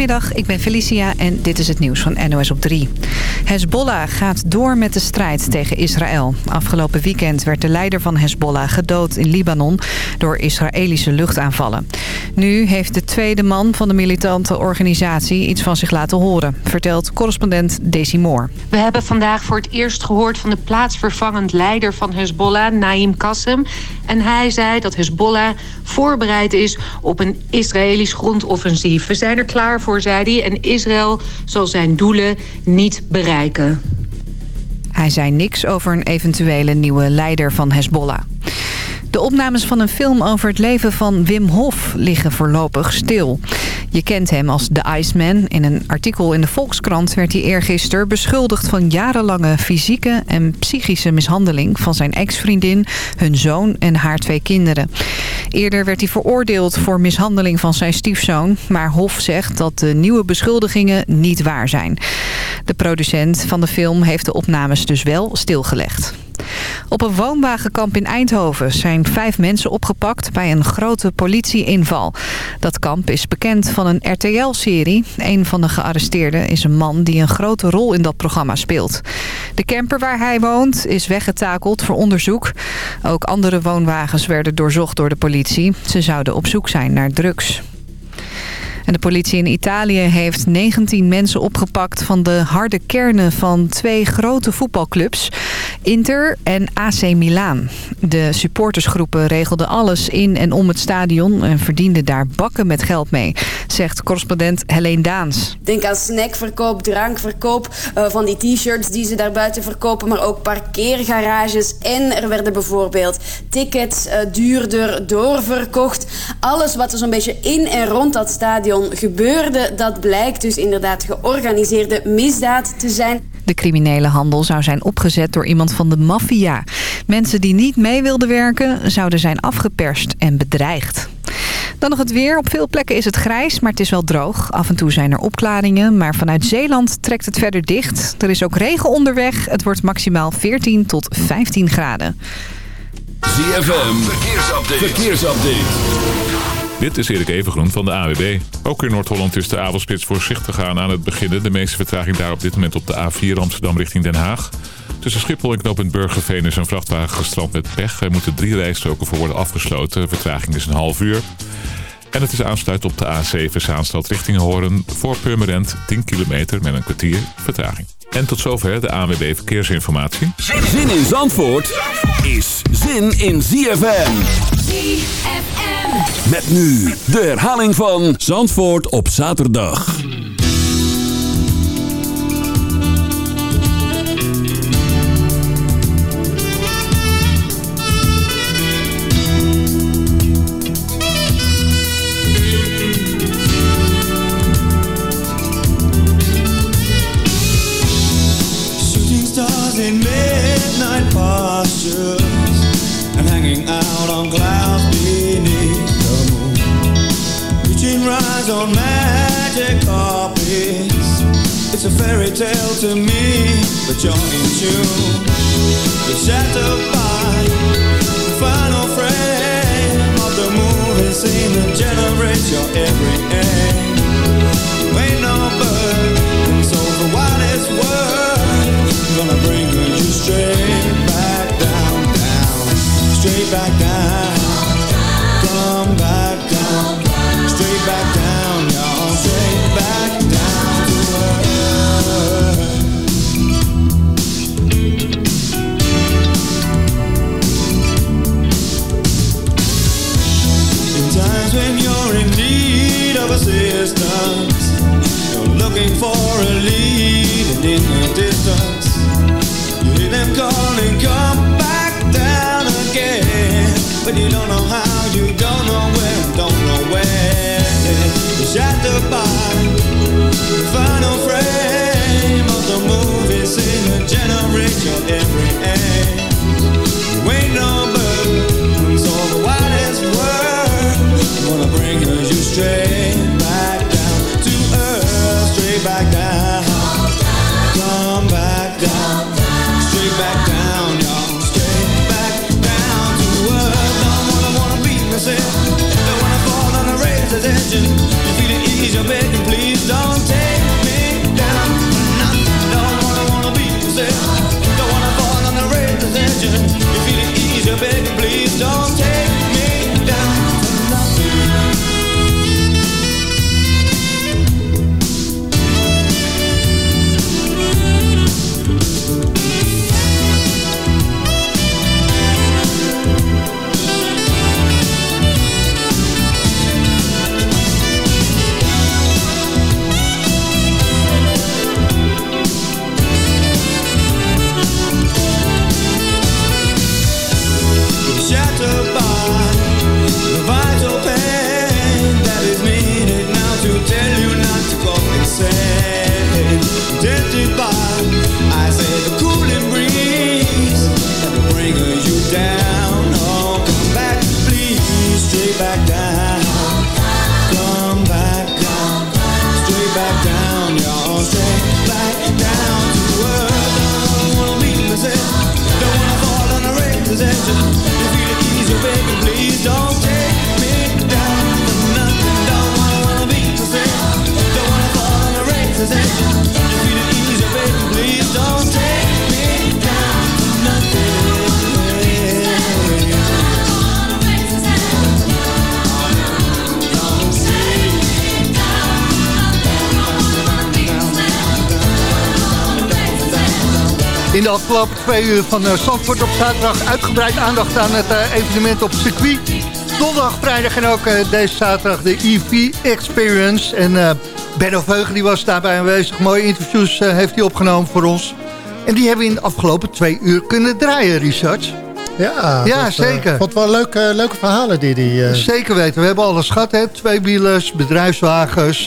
Goedemiddag, ik ben Felicia en dit is het nieuws van NOS op 3. Hezbollah gaat door met de strijd tegen Israël. Afgelopen weekend werd de leider van Hezbollah gedood in Libanon... door Israëlische luchtaanvallen. Nu heeft de tweede man van de militante organisatie iets van zich laten horen... vertelt correspondent Desi. We hebben vandaag voor het eerst gehoord van de plaatsvervangend leider van Hezbollah, Naim Qassem. En hij zei dat Hezbollah voorbereid is op een Israëlisch grondoffensief. We zijn er klaar voor, zei hij. En Israël zal zijn doelen niet bereiken. Hij zei niks over een eventuele nieuwe leider van Hezbollah. De opnames van een film over het leven van Wim Hof liggen voorlopig stil. Je kent hem als The Iceman. In een artikel in de Volkskrant werd hij eergisteren beschuldigd van jarenlange fysieke en psychische mishandeling van zijn ex-vriendin, hun zoon en haar twee kinderen. Eerder werd hij veroordeeld voor mishandeling van zijn stiefzoon, maar Hof zegt dat de nieuwe beschuldigingen niet waar zijn. De producent van de film heeft de opnames dus wel stilgelegd. Op een woonwagenkamp in Eindhoven zijn vijf mensen opgepakt bij een grote politieinval. Dat kamp is bekend van een RTL-serie. Een van de gearresteerden is een man die een grote rol in dat programma speelt. De camper waar hij woont is weggetakeld voor onderzoek. Ook andere woonwagens werden doorzocht door de politie. Ze zouden op zoek zijn naar drugs. En de politie in Italië heeft 19 mensen opgepakt van de harde kernen van twee grote voetbalclubs. Inter en AC Milaan. De supportersgroepen regelden alles in en om het stadion en verdienden daar bakken met geld mee, zegt correspondent Helene Daans. Denk aan snackverkoop, drankverkoop, uh, van die t-shirts die ze daar buiten verkopen, maar ook parkeergarages. En er werden bijvoorbeeld tickets uh, duurder doorverkocht. Alles wat er zo'n beetje in en rond dat stadion gebeurde, dat blijkt dus inderdaad georganiseerde misdaad te zijn. De criminele handel zou zijn opgezet door iemand van de maffia. Mensen die niet mee wilden werken zouden zijn afgeperst en bedreigd. Dan nog het weer. Op veel plekken is het grijs, maar het is wel droog. Af en toe zijn er opklaringen, maar vanuit Zeeland trekt het verder dicht. Er is ook regen onderweg. Het wordt maximaal 14 tot 15 graden. ZFM, verkeersupdate. verkeersupdate. Dit is Erik Evengroen van de AWB. Ook in Noord-Holland is de avondspits voorzichtig aan aan het beginnen. De meeste vertraging daar op dit moment op de A4 Amsterdam richting Den Haag. Tussen Schiphol en knooppunt Burgerveen is een vrachtwagen gestrand met pech. Er moeten drie rijstroken voor worden afgesloten. Vertraging is een half uur. En het is aansluit op de A7 Zaanstad richting Hoorn. Voor Purmerend 10 kilometer met een kwartier vertraging. En tot zover de ANWB Verkeersinformatie. Zin in Zandvoort is zin in ZFM. ZFM. Met nu de herhaling van Zandvoort op zaterdag. Postures and hanging out on clouds beneath the moon. Reaching rise on magic carpets. It's a fairy tale to me, but you're in tune. You're shattered by the final frame of the movie scene that generates your every aim. In de afgelopen twee uur van uh, Zandvoort op zaterdag uitgebreid aandacht aan het uh, evenement op circuit. Donderdag, vrijdag en ook uh, deze zaterdag de EV Experience. En uh, Benno Veugen die was daarbij aanwezig. Mooie interviews heeft hij opgenomen voor ons. En die hebben we in de afgelopen twee uur kunnen draaien, Richard. Ja, ja dat, zeker. Wat wel leuke, leuke verhalen die die... Zeker weten. We hebben alles gehad, hè. Tweewielers, bedrijfswagens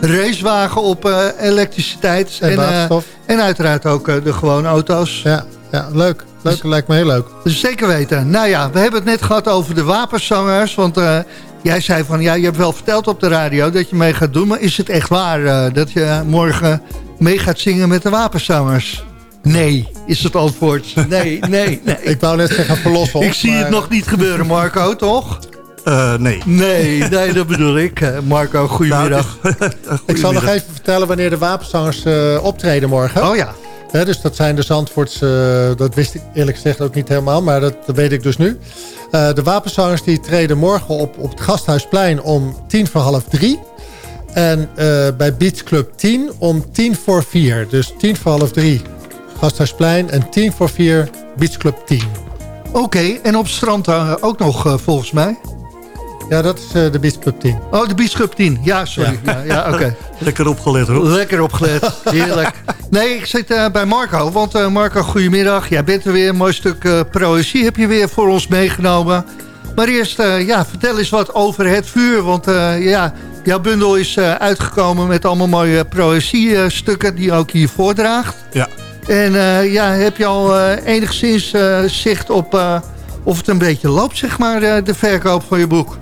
racewagen op elektriciteit. En, en, waterstof. En uiteraard ook uh, de gewone auto's. Ja, ja leuk. Leuk, dus, lijkt me heel leuk. Zeker weten. Nou ja, we hebben het net gehad over de wapenzangers. Want jij zei van, ja, je hebt wel verteld op de radio dat je mee gaat doen. Maar is het echt waar dat je morgen mee gaat zingen met de wapenzangers? Nee, is het antwoord. Nee, nee, nee. Ik wou net zeggen verlossen. Ik zie maar... het nog niet gebeuren, Marco, toch? Uh, nee. Nee, nee, dat bedoel ik. Uh, Marco, goedemiddag. Nou, ik zal nog even vertellen wanneer de wapenzangers uh, optreden morgen. Oh ja. He, dus dat zijn de Zandvoorts, dat wist ik eerlijk gezegd ook niet helemaal, maar dat, dat weet ik dus nu. de wapenzangers die treden morgen op, op het Gasthuisplein om tien voor half drie. En bij Beach Club 10 om tien voor vier. Dus tien voor half drie Gasthuisplein en tien voor vier Beach Club 10. Oké, okay, en op strand ook nog volgens mij? Ja, dat is uh, de Club 10. Oh, de Club 10. Ja, sorry. Ja. Ja, ja oké. Lekker opgelet hoor. Lekker opgelet. Heerlijk. Nee, ik zit uh, bij Marco. Want uh, Marco, goedemiddag. Jij bent er weer. Een mooi stuk proëzie heb je weer voor ons meegenomen. Maar eerst, ja, vertel eens wat over het vuur. Want ja, jouw bundel is uitgekomen met allemaal mooie proëzie-stukken... die je ook hier voordraagt. Ja. En ja, heb je al enigszins zicht op... of het een beetje loopt, zeg maar, de verkoop van je boek?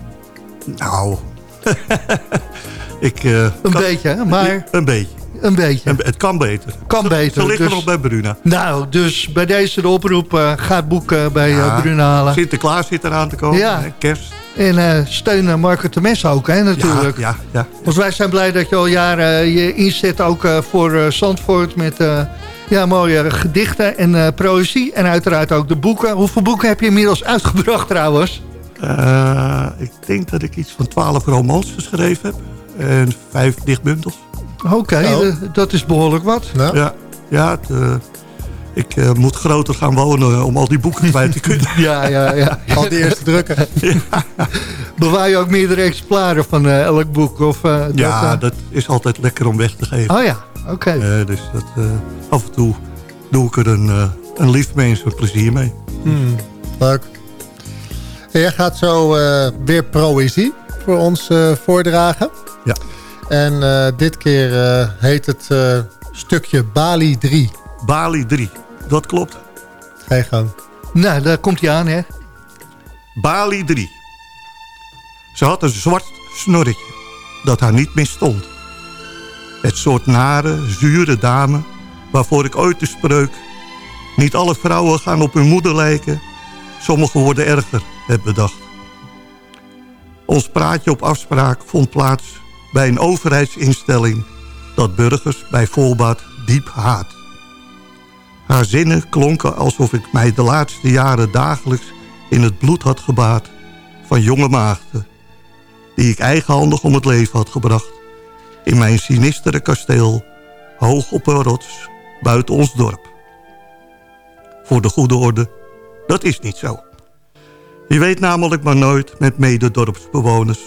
Nou, ik... Uh, een kan, beetje, maar... Een beetje. Een beetje. het kan beter. Kan beter. Ze liggen dus, nog bij Bruna. Nou, dus bij deze de oproep, uh, ga het boek uh, bij ja, Bruna halen. Sinterklaas zit eraan te komen, ja. Hè, kerst. En uh, steun Marco Temes ook, hè, natuurlijk. Ja, ja, ja. Wij zijn blij dat je al jaren je inzet ook voor Zandvoort... met ja, mooie gedichten en proëzie. En uiteraard ook de boeken. Hoeveel boeken heb je inmiddels uitgebracht trouwens? Uh, ik denk dat ik iets van twaalf romans geschreven heb. En vijf dichtbundels. Oké, okay, oh. dat is behoorlijk wat. Ja, ja, ja het, uh, ik uh, moet groter gaan wonen om al die boeken kwijt te kunnen. ja, ja, ja. Al die eerste drukken. ja. Bewaar je ook meerdere exemplaren van elk boek? Of, ja, dat, dat, is altijd lekker om weg te geven. Oh ja, oké. Okay. dus dat, af en toe doe ik er een, een lief mens een plezier mee. Hmm, leuk. Jij gaat zo uh, weer proëzie voor ons uh, voordragen. Ja. En uh, dit keer heet het stukje Bali 3. Bali 3, dat klopt. Ga je gang. Nou, daar komt hij aan, hè. Bali 3. Ze had een zwart snorretje dat haar niet misstond. Het soort nare, zure dame waarvoor ik ooit de spreuk... niet alle vrouwen gaan op hun moeder lijken, sommigen worden erger heb bedacht. Ons praatje op afspraak vond plaats bij een overheidsinstelling... dat burgers bij volbaat diep haat. Haar zinnen klonken alsof ik mij de laatste jaren dagelijks... in het bloed had gebaat van jonge maagden... die ik eigenhandig om het leven had gebracht... in mijn sinistere kasteel, hoog op een rots, buiten ons dorp. Voor de goede orde, dat is niet zo. Je weet namelijk maar nooit met mededorpsbewoners.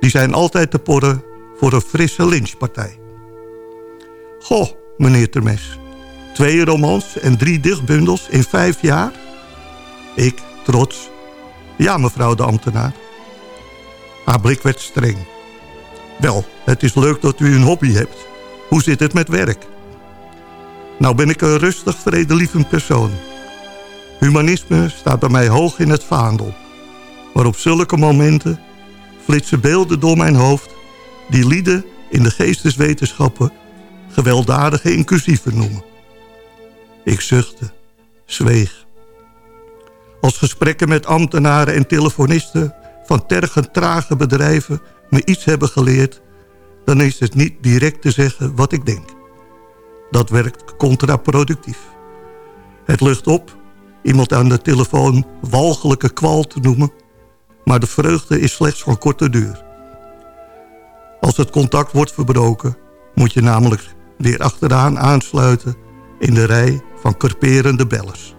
Die zijn altijd te porren voor een frisse lynchpartij. Goh, meneer Termes. Twee romans en drie dichtbundels in vijf jaar? Ik, trots. Ja, mevrouw de ambtenaar. Haar blik werd streng. Wel, het is leuk dat u een hobby hebt. Hoe zit het met werk? Nou ben ik een rustig, vredelievend persoon... Humanisme staat bij mij hoog in het vaandel. Maar op zulke momenten flitsen beelden door mijn hoofd... die lieden in de geesteswetenschappen gewelddadige inclusieven noemen. Ik zuchtte, zweeg. Als gesprekken met ambtenaren en telefonisten... van tergend trage bedrijven me iets hebben geleerd... dan is het niet direct te zeggen wat ik denk. Dat werkt contraproductief. Het lucht op iemand aan de telefoon walgelijke kwal te noemen... maar de vreugde is slechts van korte duur. Als het contact wordt verbroken... moet je namelijk weer achteraan aansluiten... in de rij van kerperende bellers.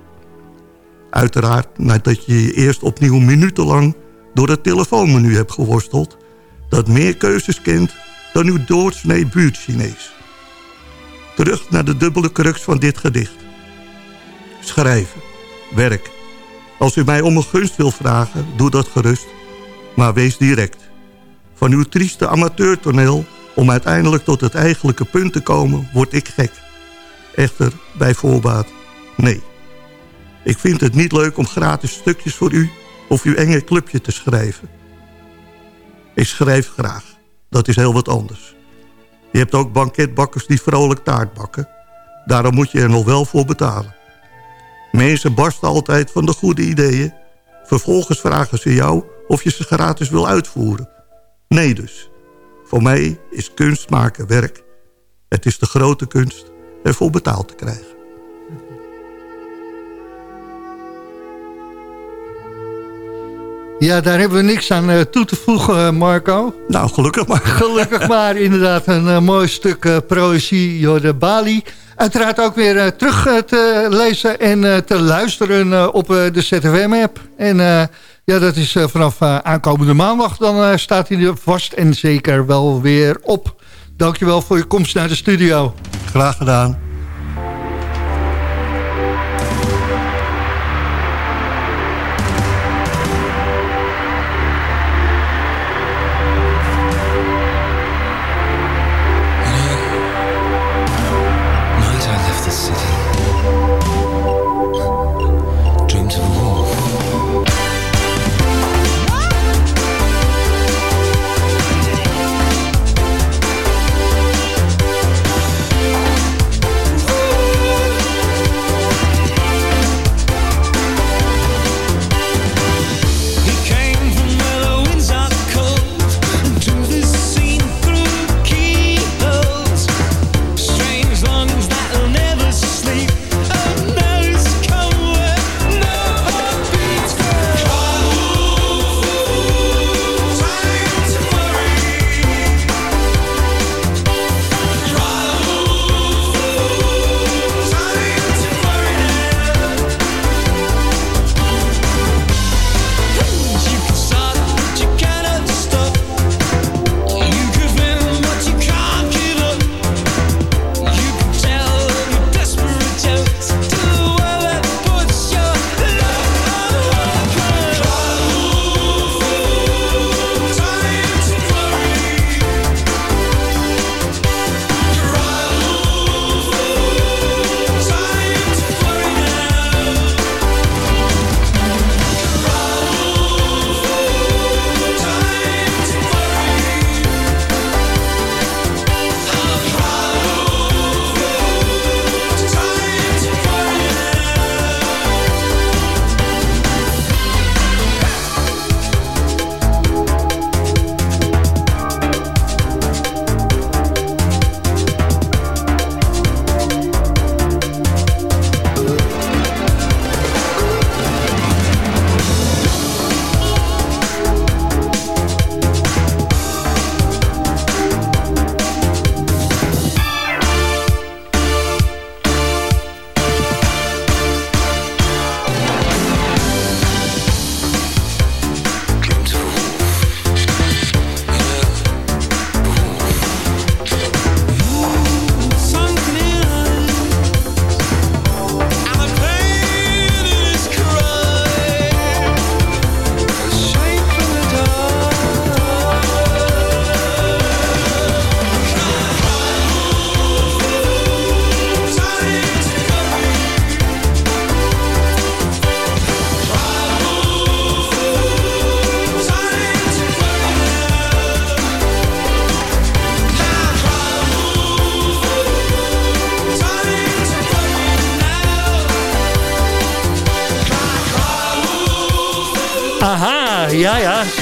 Uiteraard nadat je je eerst opnieuw minutenlang door het telefoonmenu hebt geworsteld... dat meer keuzes kent dan uw doorsnee buurt-Chinees. Terug naar de dubbele crux van dit gedicht. Schrijven. Werk. Als u mij om een gunst wil vragen, doe dat gerust. Maar wees direct. Van uw trieste amateurtoneel... om uiteindelijk tot het eigenlijke punt te komen, word ik gek. Echter, bij voorbaat, nee. Ik vind het niet leuk om gratis stukjes voor u... of uw enge clubje te schrijven. Ik schrijf graag. Dat is heel wat anders. Je hebt ook banketbakkers die vrolijk taart bakken. Daarom moet je er nog wel voor betalen. Mensen barsten altijd van de goede ideeën. Vervolgens vragen ze jou of je ze gratis wil uitvoeren. Nee dus. Voor mij is kunst maken werk. Het is de grote kunst ervoor betaald te krijgen. Ja, daar hebben we niks aan uh, toe te voegen, uh, Marco. Nou, gelukkig maar. Gelukkig maar, inderdaad. Een uh, mooi stuk uh, proëzie, Jorde Bali. Uiteraard ook weer terug te lezen en te luisteren op de ZFM-app. En ja, dat is vanaf aankomende maandag. Dan staat hij er vast en zeker wel weer op. Dankjewel voor je komst naar de studio. Graag gedaan.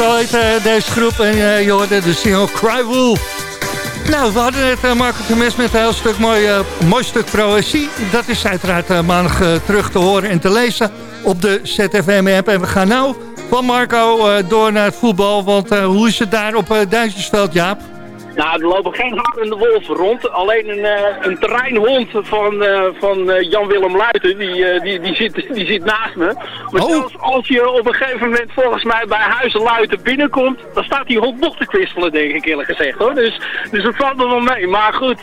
Heet uh, deze groep. En uh, je hoorde de single Cry Wolf. Nou, we hadden net uh, Marco Temes met een heel stuk mooi, uh, mooi stuk proëzie. Dat is uiteraard uh, maandag terug te horen en te lezen op de ZFM-app. En we gaan nou van Marco door naar het voetbal. Want hoe is het daar op Duitsersveld, Jaap? Nou, er lopen geen harende wolven rond. Alleen een, een terreinhond van, van Jan-Willem Luiten, die, die, die, zit, die zit naast me. Maar Oh. zelfs als je op een gegeven moment volgens mij bij Huizen Luiten binnenkomt, dan staat die hond nog te kwistelen, denk ik eerlijk gezegd hoor. Dus, dus dat valt er wel mee. Maar goed,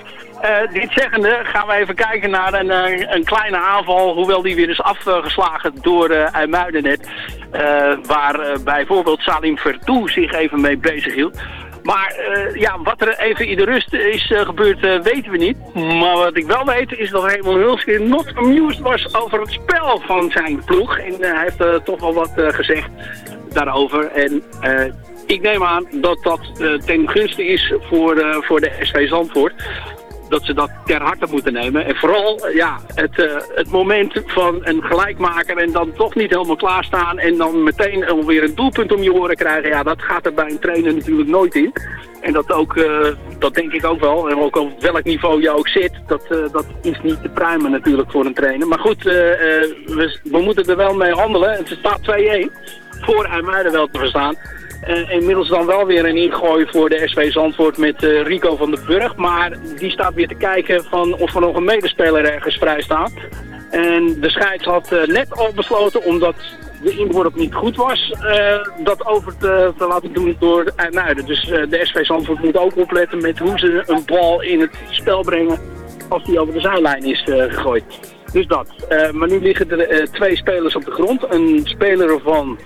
uh, dit zeggende gaan we even kijken naar een, uh, een kleine aanval, hoewel die weer is afgeslagen door uh, IJmuiden net. waar bijvoorbeeld Salim Vertoe zich even mee bezig hield. Maar ja, wat er even in de rust is gebeurd, weten we niet. Maar wat ik wel weet is dat Raymond Hulske not amused was over het spel van zijn ploeg. En hij heeft toch wel wat gezegd daarover. En ik neem aan dat dat ten gunste is voor, voor de SV Zandvoort dat ze dat ter harte moeten nemen. En vooral ja, het, uh, het moment van een gelijkmaker en dan toch niet helemaal klaarstaan en dan meteen alweer een doelpunt om je oren krijgen. Ja, dat gaat er bij een trainer natuurlijk nooit in. En dat, ook, uh, dat denk ik ook wel. En ook op welk niveau je ook zit, dat, uh, dat is niet te pruimen natuurlijk voor een trainer. Maar goed, we, we moeten er wel mee handelen. Het staat 2-1 voor IJmuiden wel te verstaan. Uh, inmiddels dan wel weer een ingooi voor de SV Zandvoort met uh, Rico van den Burg. Maar die staat weer te kijken van of er nog een medespeler ergens vrij staat. En de scheids had uh, net al besloten, omdat de inworp niet goed was, dat over te, te, laten doen door IJmuiden. Dus de SV Zandvoort moet ook opletten met hoe ze een bal in het spel brengen als die over de zijlijn is gegooid. Dus dat. maar nu liggen er twee spelers op de grond. Een speler van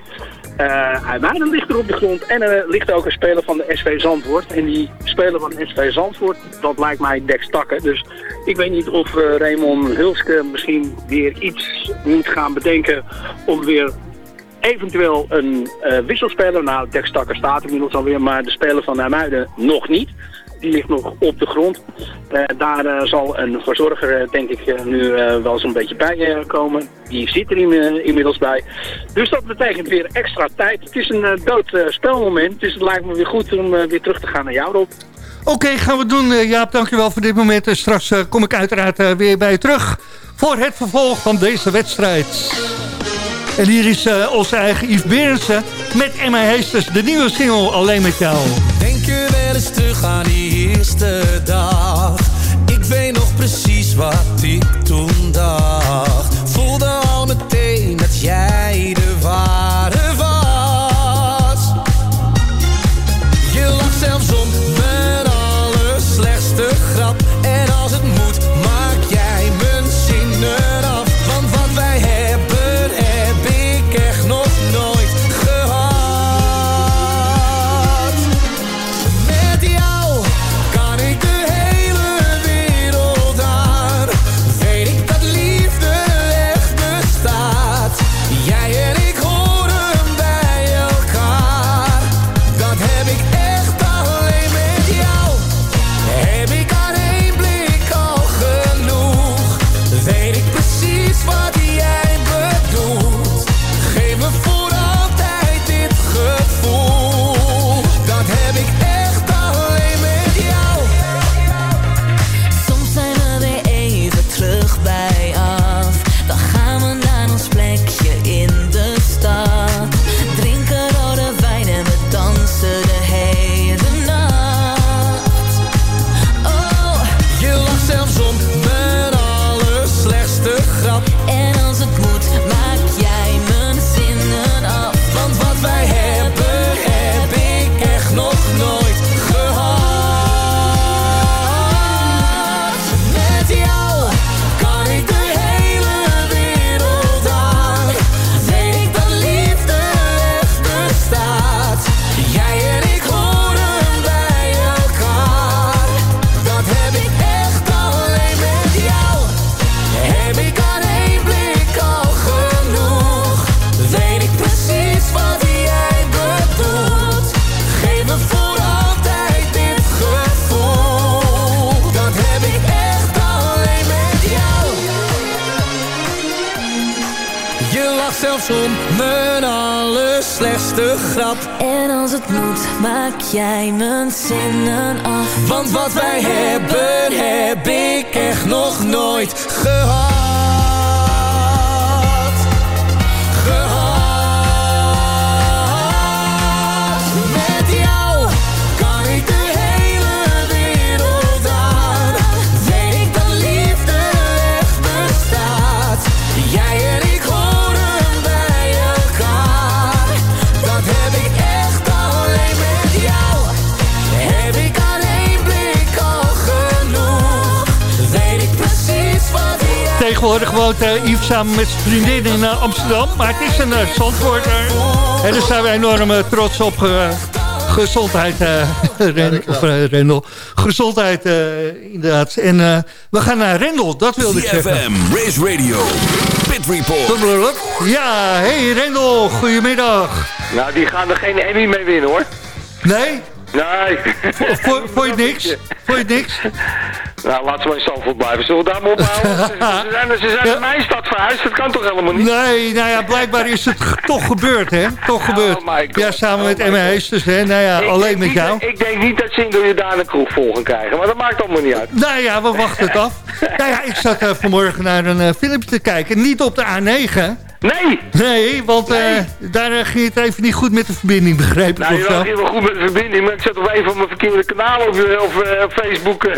uh, ligt er op de grond en er ligt ook een speler van de SV Zandvoort. En die speler van de SV Zandvoort, dat lijkt mij Dex Takken. Dus ik weet niet of uh, Raymond Hulske misschien weer iets moet gaan bedenken om weer eventueel een wisselspeler. Nou, Dex staat inmiddels alweer, maar de speler van IJmuiden nog niet. Die ligt nog op de grond. Uh, daar uh, zal een verzorger, denk ik, uh, nu wel zo'n beetje bij komen. Die zit er in, inmiddels bij. Dus dat betekent weer extra tijd. Het is een dood spelmoment. Dus het lijkt me weer goed om weer terug te gaan naar jou, Rob. Oké, okay, gaan we doen. Jaap, dankjewel voor dit moment. En straks kom ik uiteraard weer bij je terug voor het vervolg van deze wedstrijd. En hier is onze eigen Yves Berensen met Emma Heesters, de nieuwe single Alleen met jou. Denk je eens terug aan die eerste dag. Ik weet nog precies wat ik toen dacht. Voelde jij mijn zinnen af. Want wat wij hebben, heb ik echt nog nooit. Tegenwoordig woont uh, Yves samen met zijn vriendin in uh, Amsterdam. Maar het is een uh, zandvoorter. En daar zijn we enorm trots op. gezondheid, Ren, of, Rendel. Gezondheid, inderdaad. En we gaan naar Rendel, dat wilde ik zeggen. CFM, Race Radio, Pit Report. Ja, hey Rendel, goedemiddag. Nou, die gaan er geen Emmy mee winnen, hoor. Nee? Nee. Vond je niks? Vond je niks? Nou, ze maar in Zandvoort blijven. Zullen we daar maar ophouden? ze, zijn, ze zijn ja. in mijn stad verhuisd. Dat kan toch helemaal niet? Nee, nou ja, blijkbaar is het toch gebeurd, hè? Toch gebeurd. Oh ja, samen met Emma Heesters, hè? Nou ja, ik alleen met jou. Ik denk niet dat ze je daar een kroeg vol gaan krijgen. Maar dat maakt allemaal niet uit. Nou ja, we wachten het af. nou ja, ik zat uh, vanmorgen naar een uh, filmpje te kijken. Niet op de A9... Nee! Nee, want nee. Uh, daar ging het even niet goed met de verbinding, begreep ik nou, of? Nou, wel goed met de verbinding, maar ik zat op een van mijn verkeerde kanalen op, op uh, Facebook.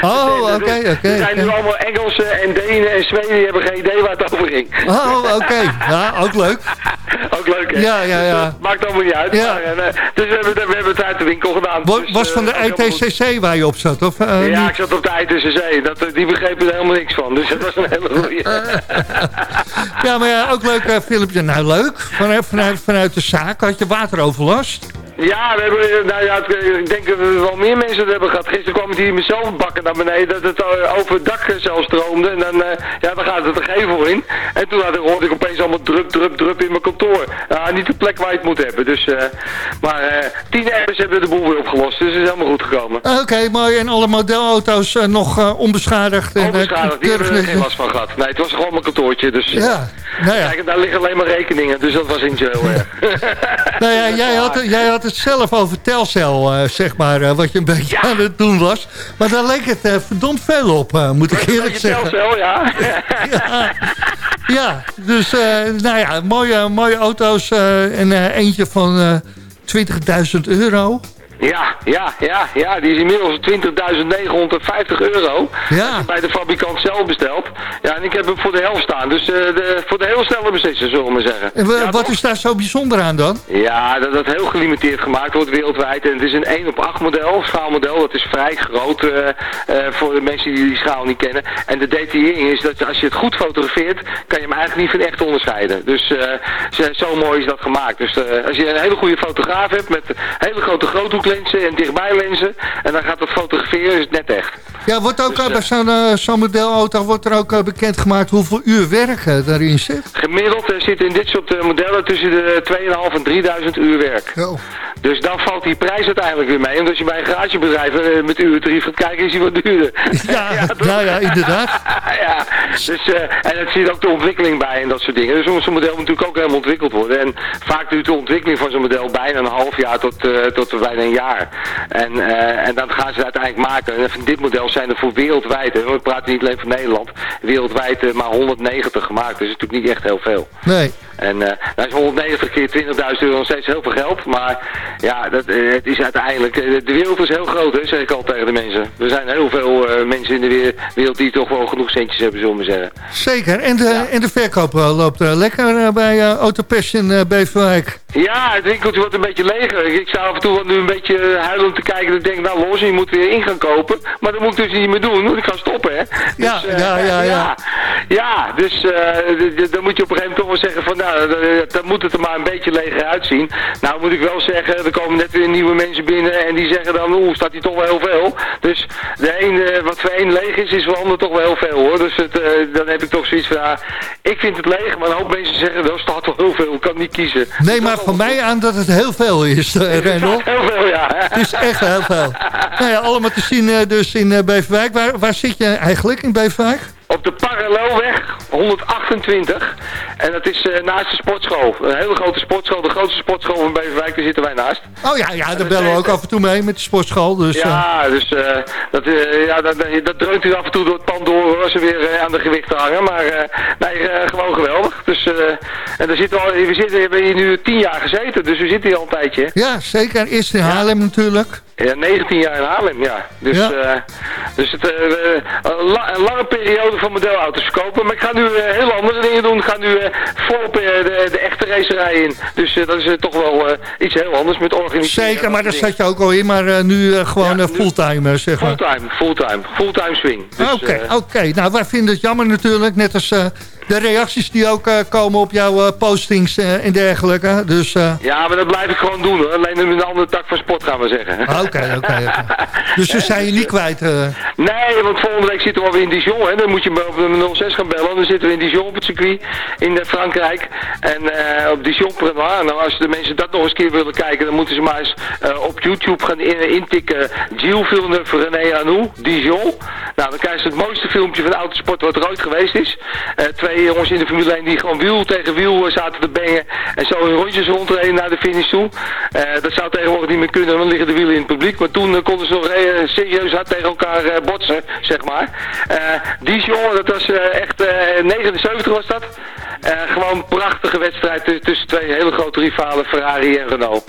oh, oké, oké. Er zijn okay. nu allemaal Engelsen en Denen en Zweden, die hebben geen idee waar het over ging. Oh, oké. Okay. Ja, ook leuk. ook leuk, hè? Ja, ja, ja. Dus maakt allemaal niet uit. Ja. Maar, uh, dus we hebben, we hebben het uit de winkel gedaan. Was, dus, was van de ITCC waar je op zat, of? ja, niet? ik zat op de ITCC. Dat, die begrepen er helemaal niks van. Dus dat was een hele goeie. ja, maar ja, ook leuk filmpje. Nou, leuk. Vanuit, vanuit, vanuit de zaak had je wateroverlast. Ja, we hebben, nou ja, ik denk dat we wel meer mensen dat hebben gehad. Gisteren kwam het hier mezelf bakken naar beneden, dat het over het dak zelfs stroomde. En dan, uh, ja, dan gaat het er gevel in. En toen had, hoorde ik opeens allemaal drup, drup, drup in mijn kantoor. Uh, niet de plek waar je het moet hebben. Dus, uh, maar tien ergens hebben de boel weer opgelost, dus het is helemaal goed gekomen. Oké, okay, mooi. En alle modelauto's nog onbeschadigd? En, onbeschadigd, die hebben er geen last van gehad. Nee, het was gewoon mijn kantoortje, dus... Ja, nou ja. Kijk, daar liggen alleen maar rekeningen, dus dat was in heel erg. nou ja, jij had, jij had het zelf over Telcel, uh, zeg maar, uh, wat je een beetje ja. aan het doen was. Maar daar leek het uh, verdomd veel op, moet ik eerlijk zeggen. Telcel, ja. ja. ja. dus nou ja, mooie, mooie auto's en eentje van 20.000 euro. Ja, ja, ja, ja, die is inmiddels 20.950 euro. Ja. Bij de fabrikant zelf besteld. Ja, en ik heb hem voor de helft staan. Dus uh, de, voor de heel snelle beslisser, zullen we maar zeggen. En ja, wat toch? is daar zo bijzonder aan dan? Ja, dat het heel gelimiteerd gemaakt wordt wereldwijd. En het is een 1 op 8 model, schaalmodel. Dat is vrij groot uh, uh, voor de mensen die die schaal niet kennen. En de detaillering is dat als je het goed fotografeert, kan je hem eigenlijk niet van echt onderscheiden. Dus zo mooi is dat gemaakt. Dus als je een hele goede fotograaf hebt met hele grote groothoek lenzen en dichtbijlenzen. En dan gaat het fotograferen, is het net echt. Ja, wordt ook Dus, bij zo'n uh, zo modelauto wordt er ook bekendgemaakt hoeveel uur werk daarin zit? Gemiddeld zit in dit soort modellen tussen de 2.500 en 3000 uur werk. Oh. Dus dan valt die prijs uiteindelijk weer mee. Als je bij een garagebedrijf met uurtarief gaat kijken, is die wat duurder. Ja, ja, ja, ja, inderdaad. ja, dus, en het zit ook de ontwikkeling bij en dat soort dingen. Dus zo'n model moet natuurlijk ook helemaal ontwikkeld worden. En vaak duurt de ontwikkeling van zo'n model bijna een half jaar tot, tot bijna een jaar. En, uh, en dan gaan ze het uiteindelijk maken. En van dit model zijn er voor wereldwijd, hè, we praten niet alleen van Nederland, wereldwijd maar 190 gemaakt. Dus het is natuurlijk niet echt heel veel. Nee. En uh, dat is 190 keer 20.000 euro nog steeds heel veel geld. Maar ja, dat, uh, het is uiteindelijk... Uh, de wereld is heel groot, hè, zeg ik al tegen de mensen. Er zijn heel veel mensen in de wereld die toch wel genoeg centjes hebben, zullen we zeggen. Zeker. En de, ja. en de verkoop loopt lekker bij Autopest in Beverwijk. Ja, het winkeltje wordt een beetje leger. Ik, sta af en toe nu een beetje huilend te kijken. Ik denk, nou los, je moet weer in gaan kopen. Maar dat moet ik dus niet meer doen, want ik ga stoppen, hè. Ja, dus, ja, ja, ja. Ja, dus dan moet je op een gegeven moment toch wel zeggen van... nou dan moet het er maar een beetje leger uitzien. Nou moet ik wel zeggen, er komen net weer nieuwe mensen binnen en die zeggen dan, oeh, staat hier toch wel heel veel. Dus de een, wat voor één leeg is, is voor ander toch wel heel veel hoor. Dus het, uh, dan heb ik toch zoiets van, ja, ik vind het leeg, maar een hoop mensen zeggen, er staat toch heel veel, ik kan niet kiezen. Nee, maar van mij aan dat het heel veel is, uh, Rendel. Heel veel, ja. Het is echt heel veel. nou ja, allemaal te zien dus in Beverwijk. Waar, waar zit je eigenlijk in Beverwijk? Op de parallelweg 128. En dat is uh, naast de sportschool. Een hele grote sportschool. De grootste sportschool van Beverwijk, daar zitten wij naast. Oh ja, ja daar bellen we ook af en toe mee met de sportschool. Dus, ja, uh... dus uh, dat, ja, dat, dat dreunt u af en toe door het pand als ze weer aan de gewichten hangen. Maar nee, gewoon geweldig. Dus, en al, we, zitten, we hebben hier nu tien jaar gezeten, dus we zitten hier al een tijdje. Ja, zeker. Eerst in Haarlem ja. natuurlijk. Ja, 19 jaar in Haarlem, ja. Dus, ja. Uh, Dus het, eh, een, la- een lange periode van modelauto's verkopen. Maar ik ga nu eh, heel andere dingen doen. Ik ga nu eh volop eh, de, de echte racerij in. Dus eh, dat is eh, toch wel eh, iets heel anders met organiseren. Zeker, maar daar dat zat je ook al in. Maar eh, nu eh, gewoon eh, fulltime, eh, zeg maar. Fulltime, fulltime, fulltime swing. Dus, Oké, eh, oké. Nou, wij vinden het jammer natuurlijk. Net als eh, de reacties die ook eh, komen op jouw eh, postings eh, en dergelijke. Dus, ja, maar dat blijf ik gewoon doen hoor. Alleen in een andere tak van sport gaan we zeggen. Oké, oké. oké. Dus we zijn je niet kwijt. Nee, want volgende week zitten we alweer in Dijon. Hè. Dan moet je me op de 06 gaan bellen. Dan zitten we in Dijon op het circuit in Frankrijk. En op Dijon Prenoir. Nou, als de mensen dat nog eens een keer willen kijken, dan moeten ze maar eens op YouTube gaan in- intikken. Gilles Villeneuve René Anou, Dijon. Nou, dan krijgen ze het mooiste filmpje van autosport wat er ooit geweest is. Eh, jongens in de Formule 1 die gewoon wiel tegen wiel eh, zaten te bengen. En zo in rondjes rondreden naar de finish toe. Eh, dat zou tegenwoordig niet meer kunnen, want dan liggen de wielen in het publiek. Maar toen eh, konden ze nog serieus hard tegen elkaar botsen, zeg maar. Eh Dijon, dat was echt eh 79 was dat. Gewoon prachtige wedstrijd tu- tussen twee hele grote rivalen, Ferrari en Renault.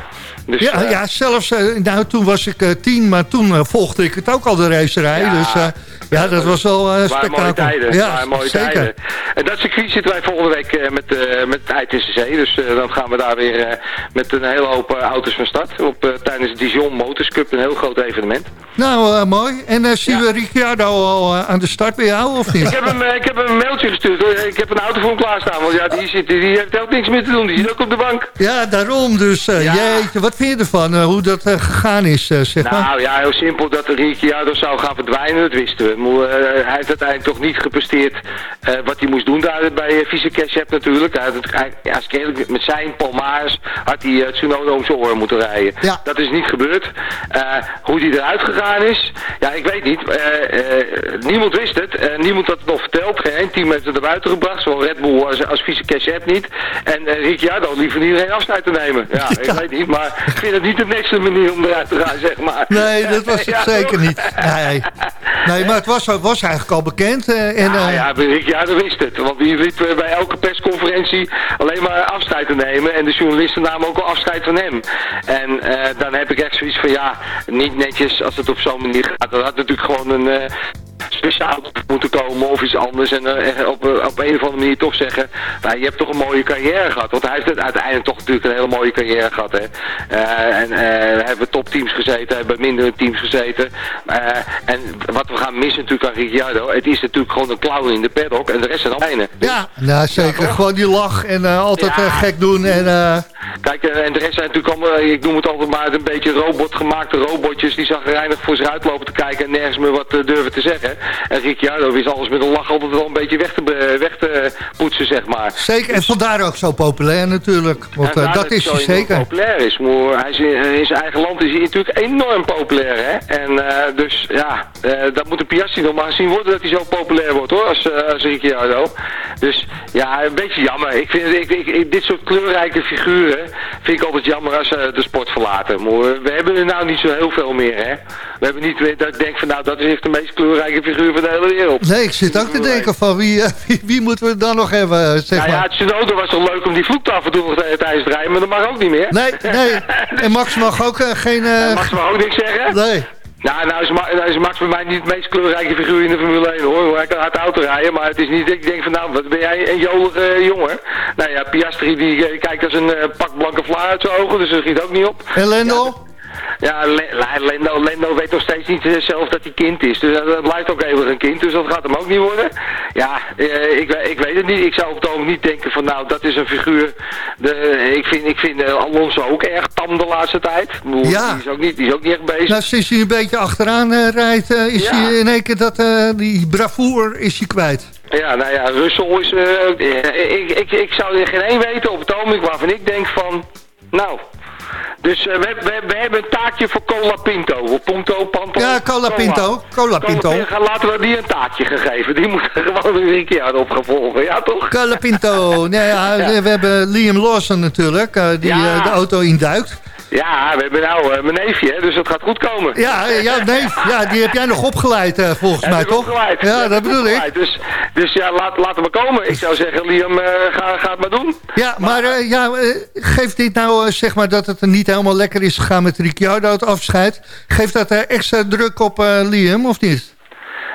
Dus, ja, eh, ja, zelfs, eh, nou, toen was ik eh, tien, maar toen volgde ik het ook al de racerij. Ja. dus ja, dat was wel waren mooie tijden. Ja, mooie zeker. tijden. En dat circuit zitten wij volgende week met, met het ITCC. Dus dan gaan we daar weer met een hele hoop auto's van start. Op, tijdens de Dijon Motors Cup, een heel groot evenement. Nou, mooi. En zien we Ricciardo al aan de start bij jou, of niet? Ik heb, hem, ik heb hem een mailtje gestuurd. hoor. Ik heb een auto voor hem klaarstaan. Want ja, die, zit, die heeft ook niks meer te doen. Die zit ook op de bank. Ja, daarom. Dus Ja. jeetje, wat vind je ervan? eh, hoe dat eh, gegaan is, eh, zeg maar? Nou ja, heel simpel dat Ricciardo zou gaan verdwijnen, dat wisten we. Maar, hij heeft uiteindelijk toch niet gepresteerd wat hij moest doen daar bij uh, natuurlijk. Hij had het, hij, ja, als ik met zijn palmaars had hij Tsunoda om zijn oren moeten rijden. Ja. Dat is niet gebeurd. Hoe die eruit gegaan is, ja ik weet niet. Niemand wist het. Niemand had het nog verteld. Geen team heeft het naar buiten gebracht. Zowel Red Bull als, als Ketchup niet. En Ricciardo liever iedereen afscheid te nemen. Ja, ik weet niet. Maar ik vind het niet de beste manier om eruit te gaan, zeg maar. Nee, dat was het Ja, zeker toch? niet. Nee, nee maar het was, was eigenlijk al bekend. eh, en, Ja, eh, ja, Ricciardo wist het. Want die liep eh, bij elke persconferentie alleen maar afscheid te nemen. En de journalisten namen ook al afscheid van hem. En eh, dan heb ik echt zoiets van, ja, niet netjes als het op zo'n manier gaat. Dan had natuurlijk gewoon een... speciaal moeten komen of iets anders en eh, op, eh, op een of andere manier toch zeggen, nou, je hebt toch een mooie carrière gehad. Want hij heeft het uiteindelijk toch natuurlijk een hele mooie carrière gehad. Hè. Eh, en we hebben topteams gezeten, hebben mindere teams gezeten. En wat we gaan missen natuurlijk aan Ricciardo, het is natuurlijk gewoon een clown in de paddock en de rest zijn allemaal ja, nou, zeker. Gewoon die lach en altijd Ja. gek doen. En, Kijk, en de rest zijn natuurlijk allemaal, ik noem het altijd maar een beetje robotgemaakte robotjes die zagrijnig voor zich uitlopen te kijken en nergens meer wat durven te zeggen. En Ricciardo wist alles met een lach altijd wel een beetje weg te, be- weg te poetsen, zeg maar. zeker. En vandaar ook zo populair natuurlijk. Want eh, dat is hij zeker. populair is. Maar hij is in, in zijn eigen land is hij natuurlijk enorm populair. Hè? En eh, dus ja, eh, dat moet de Piastri nog maar zien worden dat hij zo populair wordt hoor, als, eh, als Ricciardo. Dus ja, een beetje jammer. Ik vind ik, ik, ik- dit soort kleurrijke figuren vind ik altijd jammer als ze de sport verlaten. Maar we hebben er nou niet zo heel veel meer hè. We hebben niet meer dat ik denk van nou dat is echt de meest kleurrijke figuur van de hele wereld. Nee, ik zit ook te denken van wie, wie, wie moeten we dan nog hebben, eh, zeg Nou ja, het Tsunoda was toch leuk om die vloek af en toe tijdens het rijden, maar dat mag ook niet meer. Nee, nee. En Max mag ook eh, geen... eh, Mag ze maar ook niks zeggen? nee. Nou, nou is, nou is Max bij mij niet het meest kleurrijke figuur in de Formule 1 hoor. Hij kan hard auto rijden, maar het is niet dat ik denk van nou, wat ben jij een jolige jongen. Nou ja, Piastri die kijkt als een pak blanke vlaar uit zijn ogen, dus dat schiet ook niet op. En? Ja, Le- Lendo, Lendo weet nog steeds niet eh, zelf dat hij kind is. Dus dat, blijft ook eeuwig een kind, dus dat gaat hem ook niet worden. Ja, eh, ik, ik weet het niet. Ik zou op het ogenblik niet denken van nou, dat is een figuur. De, ik vind, ik vind eh, Alonso ook erg tam de laatste tijd. Bedoel, Ja. Die, is ook niet, die is ook niet echt bezig. Nou, sinds hij een beetje achteraan rijdt, is Ja. hij in één keer dat, die bravoer is hij kwijt. Ja, nou ja, Russell is... ik, ik, ik zou er geen één weten op het ogenblik waarvan ik denk van... Nou... Dus eh, we, we, we hebben een taakje voor Cola Pinto. Ponto, Panto. Ja, Cola Pinto. Cola Pinto. Laten we die een taakje gegeven. Die moet er gewoon een Ricciardo op gaan volgen. Ja, toch? Colapinto. Nee, ja, Ja. We hebben Liam Lawson natuurlijk, eh, die Ja. eh, de auto induikt. Ja, we hebben nou eh, mijn neefje, dus dat gaat goed komen. Ja, ja, nee, ja, die heb jij nog opgeleid eh, volgens mij, toch? opgeleid. Ja, dat bedoel ik. Dus, dus ja, laat, laat hem maar komen. Ik zou zeggen, Liam, eh, ga, ga het maar doen. Ja, maar eh, ja, geeft dit nou, zeg maar, dat het er niet helemaal lekker is gegaan met Ricciardo, het afscheid? Geeft dat eh, extra druk op Liam, of niet?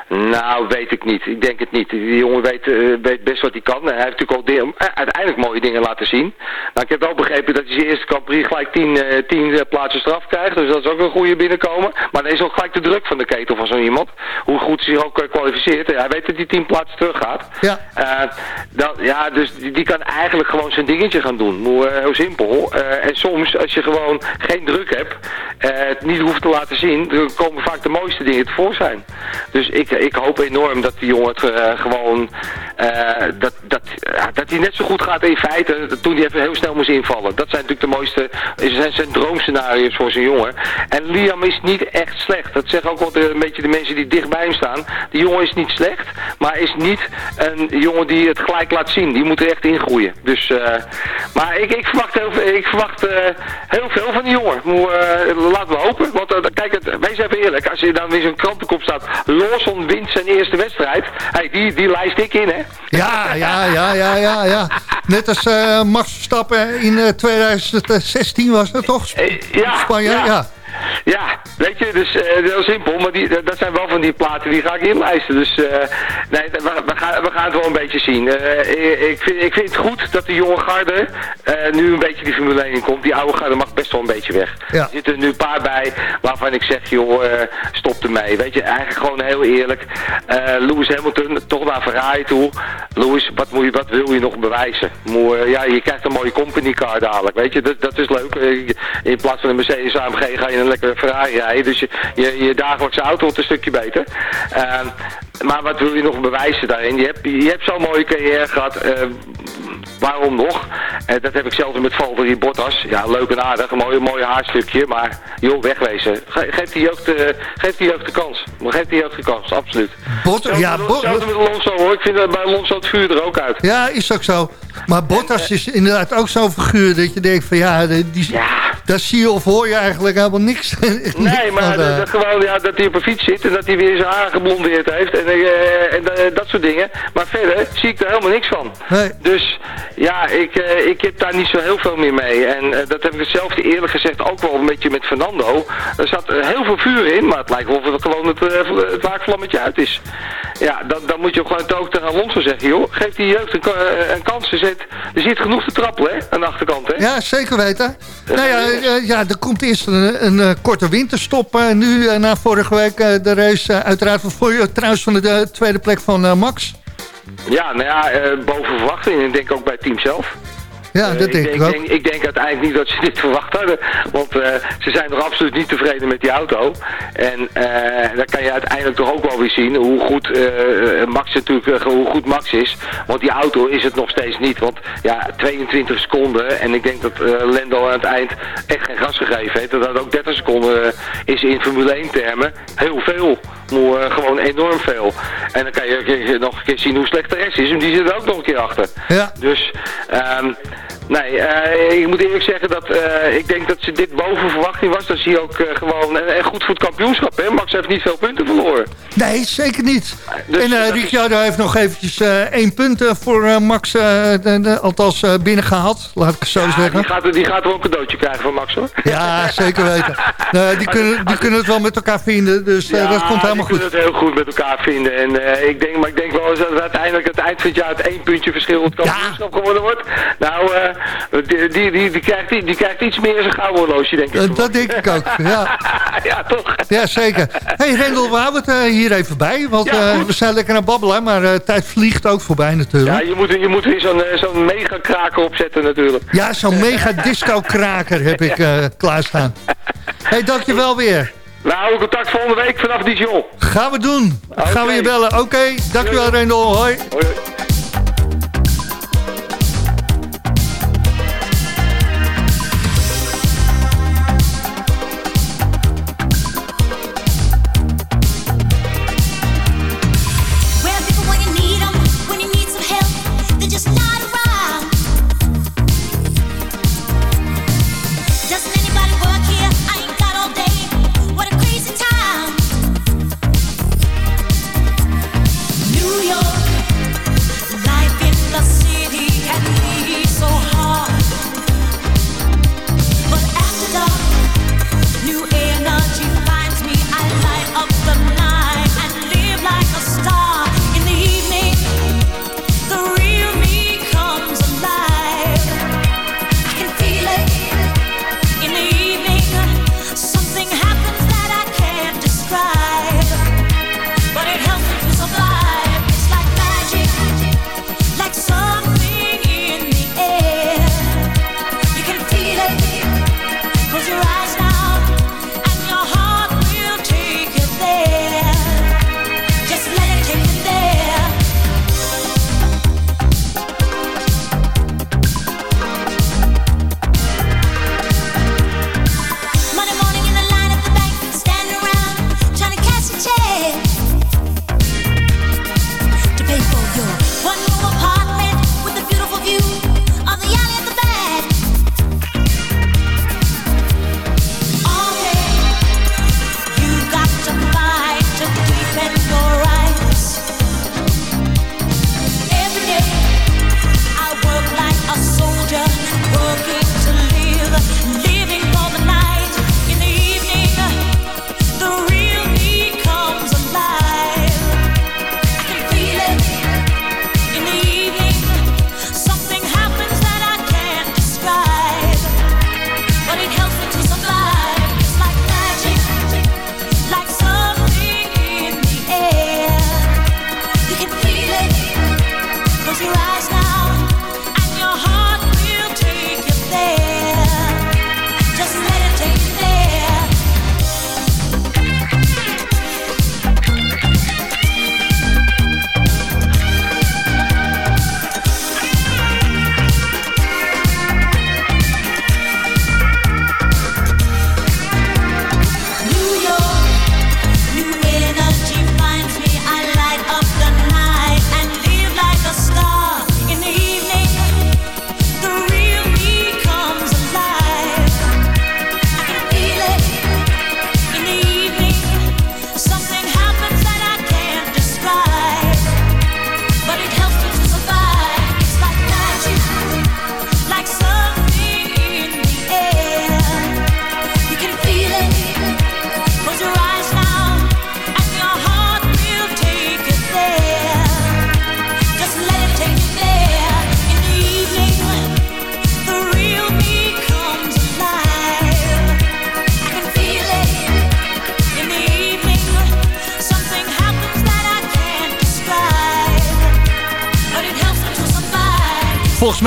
Nou, weet ik niet. Ik denk het niet. Die jongen weet, eh, weet best wat hij kan. Hij heeft natuurlijk al eh, uiteindelijk mooie dingen laten zien. Nou, ik heb wel begrepen dat hij zijn eerste Grand Prix gelijk 10 eh, 10 eh, plaatsen straf krijgt. Dus dat is ook een goede binnenkomen. Maar dan is ook gelijk de druk van de ketel van zo iemand. Hoe goed hij zich ook kwalificeert. Hij weet dat hij 10 plaatsen terug gaat. Ja. Dan, ja, dus die, die kan eigenlijk gewoon zijn dingetje gaan doen. Hoe, heel simpel. En soms, als je gewoon geen druk hebt, het niet hoeft te laten zien, dan komen vaak de mooiste dingen tevoorschijn. Dus ik, ik hoop enorm dat die jongen het eh, gewoon, eh, dat, dat, dat hij net zo goed gaat in feite, toen hij even heel snel moest invallen. Dat zijn natuurlijk de mooiste, zijn zijn droomscenario's voor zijn jongen. En Liam is niet echt slecht. Dat zeggen ook wel een beetje de mensen die dichtbij hem staan. Die jongen is niet slecht, maar is niet een jongen die het gelijk laat zien. Die moet er echt ingroeien. Dus, eh, maar ik, ik verwacht, heel, ik verwacht eh, heel veel van die jongen. Moet, eh, laten we hopen. Want eh, kijk, het, wees even eerlijk. Als je dan weer zo'n krantenkop staat. Lawson wint zijn eerste wedstrijd. Hey, die, die lijst ik in, hè? Ja, ja, ja, ja, ja, ja. Net als eh, Max Verstappen in eh, 2016 was dat toch? Sp- ja, Spanje, ja. ja. Ja, weet je, dus eh, heel simpel, maar die, dat zijn wel van die platen die ga ik inlijsten. Dus eh, nee, we, we, gaan, we gaan het wel een beetje zien. Eh, ik, vind, ik vind het goed dat de jonge garde nu een beetje die Formule 1 in komt. Die oude garde mag best wel een beetje weg. Ja. Er zitten nu een paar bij waarvan ik zeg, joh, stop ermee. Weet je, eigenlijk gewoon heel eerlijk. Lewis Hamilton, toch naar Ferrari toe. Lewis, wat, moet je, wat wil je nog bewijzen? Moet, ja, je krijgt een mooie company car dadelijk, weet je. Dat, dat is leuk. In plaats van een Mercedes AMG ga je een lekkere Ferrari rijden. Dus je, je, je dagelijkse auto wordt een stukje beter. Ehm, maar wat wil je nog bewijzen daarin? Je hebt, je hebt zo'n mooie carrière gehad. eh, waarom nog? Eh, dat heb ik zelf met Valtteri Bottas. Ja, leuk en aardig. Een mooi, mooi haarstukje. Maar joh, wegwezen. Ge- geef, die jeugd, eh, geef die jeugd de kans. Geef die jeugd de kans, absoluut. Bot, ja, Hetzelfde met Alonso hoor. Ik vind dat bij Alonso het vuur er ook uit. ja, is ook zo. Maar Bottas is inderdaad ook zo'n figuur dat je denkt van ja, die, die, daar zie je of hoor je eigenlijk helemaal niks. Nee, maar dat, eh, dat gewoon, ja, dat hij op een fiets zit en dat hij weer zijn haar geblondeerd heeft en, eh, en eh, dat soort dingen. Maar verder zie ik er helemaal niks van. Nee. Dus ja, ik, ik heb daar niet zo heel veel meer mee. En dat heb ik hetzelfde eerlijk gezegd ook wel een beetje met Fernando. Er zat heel veel vuur in, maar het lijkt wel of het gewoon het, het waakvlammetje uit is. Ja, dan, dan moet je ook gewoon ook tegen Alonso zeggen, joh, geef die jeugd een, een kans. Zit, er zit genoeg te trappelen, hè, aan de achterkant, hè. Ja, zeker weten. Nou ja, eh, ja, er komt eerst een, een eh, korte winterstop. eh, nu na vorige week de race. uiteraard, vond je trouwens van de, de tweede plek van Max? Ja, nou ja, boven verwachting. En ik denk ook bij het team zelf. Ja, Eh, dat denk ik ook. Denk, ik denk uiteindelijk niet dat ze dit verwacht hadden. Want eh, ze zijn nog absoluut niet tevreden met die auto. En eh, dan kan je uiteindelijk toch ook wel weer zien hoe goed Max natuurlijk, hoe goed Max is. Want die auto is het nog steeds niet. Want ja, 22 seconden. En ik denk dat Lendo aan het eind echt geen gas gegeven heeft. Dat dat ook 30 seconden is in Formule 1 termen heel veel. Maar, gewoon enorm veel. En dan kan je, kan je nog een keer zien hoe slecht de rest is. En die zit er ook nog een keer achter. Ja. Dus, ehm, nee, eh, ik moet eerlijk zeggen dat eh, ik denk dat ze dit boven verwachting was. Dat je ook eh, gewoon, en, goed voor het kampioenschap, hè. Max heeft niet veel punten verloren. Nee, zeker niet. Dus en Ricciardo heeft nog eventjes één punt voor Max de- de- althans eh, binnengehaald. Laat ik het zo Ja, zeggen. die gaat, die gaat wel een cadeautje krijgen van Max, hoor. Ja, zeker weten. Die, kunnen, die kunnen het wel met elkaar vinden, dus Ja, dat komt helemaal die goed. kunnen het heel goed met elkaar vinden. En ik denk, maar ik denk wel eens dat uiteindelijk het eind van het jaar het één puntje verschil het kampioenschap geworden wordt. Nou, die, die, die, die, krijgt, die, die krijgt iets meer in zijn gouden horloge, denk ik. Eh, dat denk ik ook, ja. ja, toch? Ja, zeker. hey, Rendel, we houden het eh, hier even bij. Want Ja, eh, we zijn lekker aan het babbelen, maar eh, tijd vliegt ook voorbij Ja, natuurlijk. je moet, je moet weer zo'n eh, zo'n mega kraker opzetten natuurlijk. Ja, zo'n mega disco-kraker heb ik eh, klaarstaan. hey, dankjewel weer. We houden contact volgende week vanaf Dijon. Gaan we doen. Gaan we je bellen. Oké, dankjewel Rendel. Hoi. Hoi.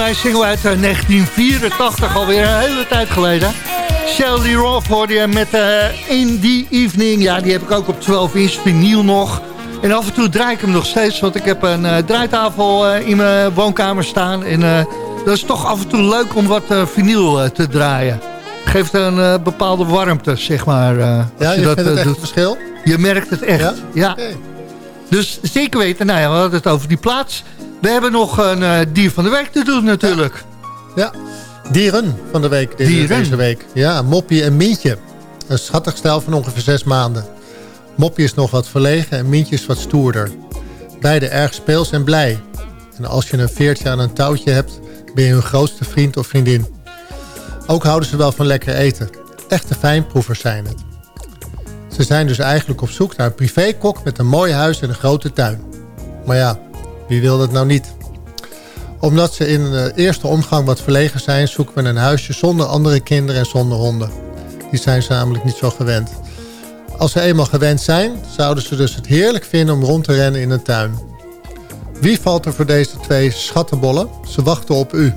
Een single uit eh, 1984, alweer een hele tijd geleden. Shelly Roth hoorde je met eh, In The Evening. Ja, die heb ik ook op 12 inch vinyl nog. En af en toe draai ik hem nog steeds, want ik heb een eh, draaitafel eh, in mijn woonkamer staan. En eh, dat is toch af en toe leuk om wat eh, vinyl eh, te draaien. Geeft een eh, bepaalde warmte, zeg maar. eh, Ja, je, dat vindt het eh, echt doet. een verschil? Je merkt het echt, Ja? Dus zeker weten, nou ja, we hadden het over die plaats. We hebben nog een eh, dier van de week te doen natuurlijk. Ja, dieren van de week deze, Dieren? deze week. Ja, Moppie en Mientje. Een schattig stijl van ongeveer zes maanden. Moppie is nog wat verlegen en Mientje is wat stoerder. Beide erg speels en blij. En als je een veertje aan een touwtje hebt, ben je hun grootste vriend of vriendin. Ook houden ze wel van lekker eten. Echte fijnproevers zijn het. Ze zijn dus eigenlijk op zoek naar een privékok met een mooi huis en een grote tuin. Maar ja, wie wil dat nou niet? Omdat ze in de eerste omgang wat verlegen zijn... zoeken we een huisje zonder andere kinderen en zonder honden. Die zijn ze namelijk niet zo gewend. Als ze eenmaal gewend zijn... zouden ze dus het heerlijk vinden om rond te rennen in een tuin. Wie valt er voor deze twee schattenbollen? Ze wachten op u.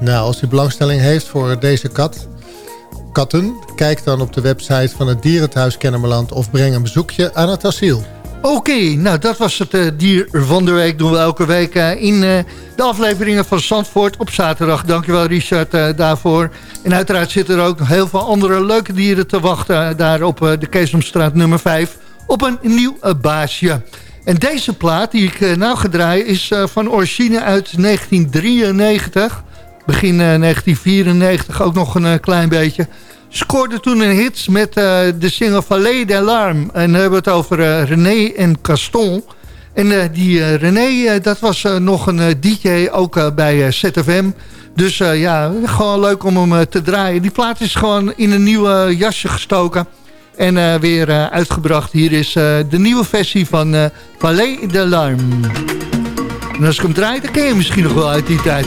Nou, als u belangstelling heeft voor deze kat... katten... kijk dan op de website van het Dierenthuis Kennemerland... of breng een bezoekje aan het asiel. Oké, nou dat was het eh, dier van de week. Doen we elke week eh, in eh, de afleveringen van Zandvoort op zaterdag. Dankjewel Richard daarvoor. En uiteraard zitten er ook nog heel veel andere leuke dieren te wachten... daar op de Keesomstraat nummer 5 op een nieuw baasje. En deze plaat die ik nou ga draaien is van origine uit 1993. Begin eh, 1994 ook nog een klein beetje. Scoorde toen een hit met eh, de single Valet de Larme. En dan hebben het over eh, René en Caston. En eh, die René, dat was nog een DJ ook bij ZFM. Dus ja, gewoon leuk om hem te draaien. Die plaat is gewoon in een nieuwe jasje gestoken. En weer uitgebracht. Hier is de nieuwe versie van Valet de Larme. En als ik hem draai, dan ken je misschien nog wel uit die tijd.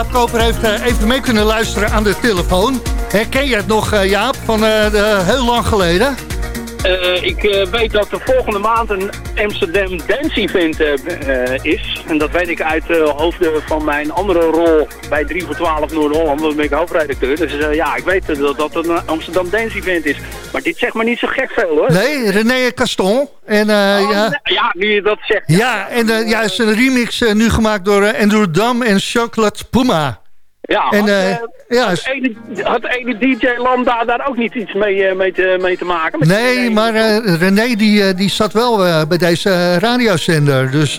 Jaap Koper heeft eh, even mee kunnen luisteren aan de telefoon. Herken je het nog, eh, Jaap, van eh, de, heel lang geleden? Ik weet dat er volgende maand een Amsterdam Dance Event is. En dat weet ik uit de hoofden van mijn andere rol bij 3 voor 12 Noord-Holland. Dan ben ik hoofdredacteur. Dus ja, ik weet dat dat een Amsterdam Dance Event is. Maar dit zegt maar niet zo gek veel hoor. Nee, René Caston. En, eh, Oh, ja, ja, nu je dat zegt. ja, en eh, ja, is een remix eh, nu gemaakt door Andrew Dam en Chocolate Puma. Ja, En, had, ja, had, ene, had ene DJ Lambda daar ook niet iets mee, mee, te, mee te maken? Met Nee, maar René die, die zat wel bij deze radiozender. Dus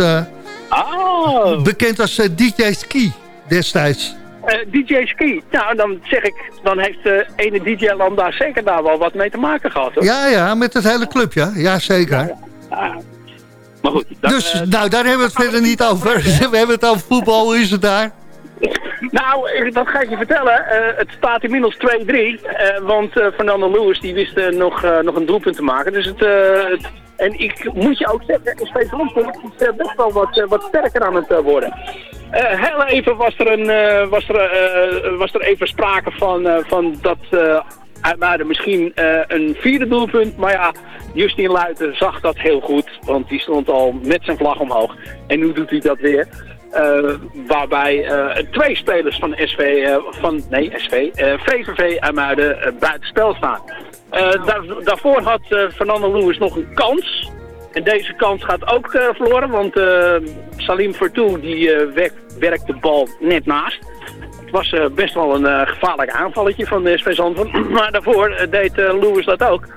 Oh, bekend als DJ Ski destijds. Eh, DJ Ski. Nou, dan zeg ik, dan heeft eh ene DJ Lambda zeker daar wel wat mee te maken gehad. Hoor. Ja, ja, met het hele clubje. Ja, zeker. Ah. Maar goed. dan, Dus, eh, nou, daar hebben we het verder niet over. We hebben het over voetbal. Hoe is het daar? Nou, dat ga ik je vertellen. Het staat inmiddels 2-3. eh, want Fernando Lewis die wist nog, nog een doelpunt te maken. Dus het, het- en ik moet je ook zeggen, SV Zandvoort is best wel wat, wat sterker aan het worden. Eh, heel even was er, een, eh, was er, eh, was er even sprake van, van dat uh, misschien een vierde doelpunt. Maar ja, Justin Luiten zag dat heel goed. Want die stond al met zijn vlag omhoog. En nu doet hij dat weer. Waarbij twee spelers van SV, van, nee SV, VVV IJmuiden eh, buitenspel staan. Daar, daarvoor had Fernando Lewis nog een kans. En deze kans gaat ook eh, verloren, want eh, Salim Vertoe die eh, werkt, werkt de bal net naast. Het was best wel een gevaarlijk aanvalletje van de SV Zandvoort. Maar daarvoor deed Lewis dat ook.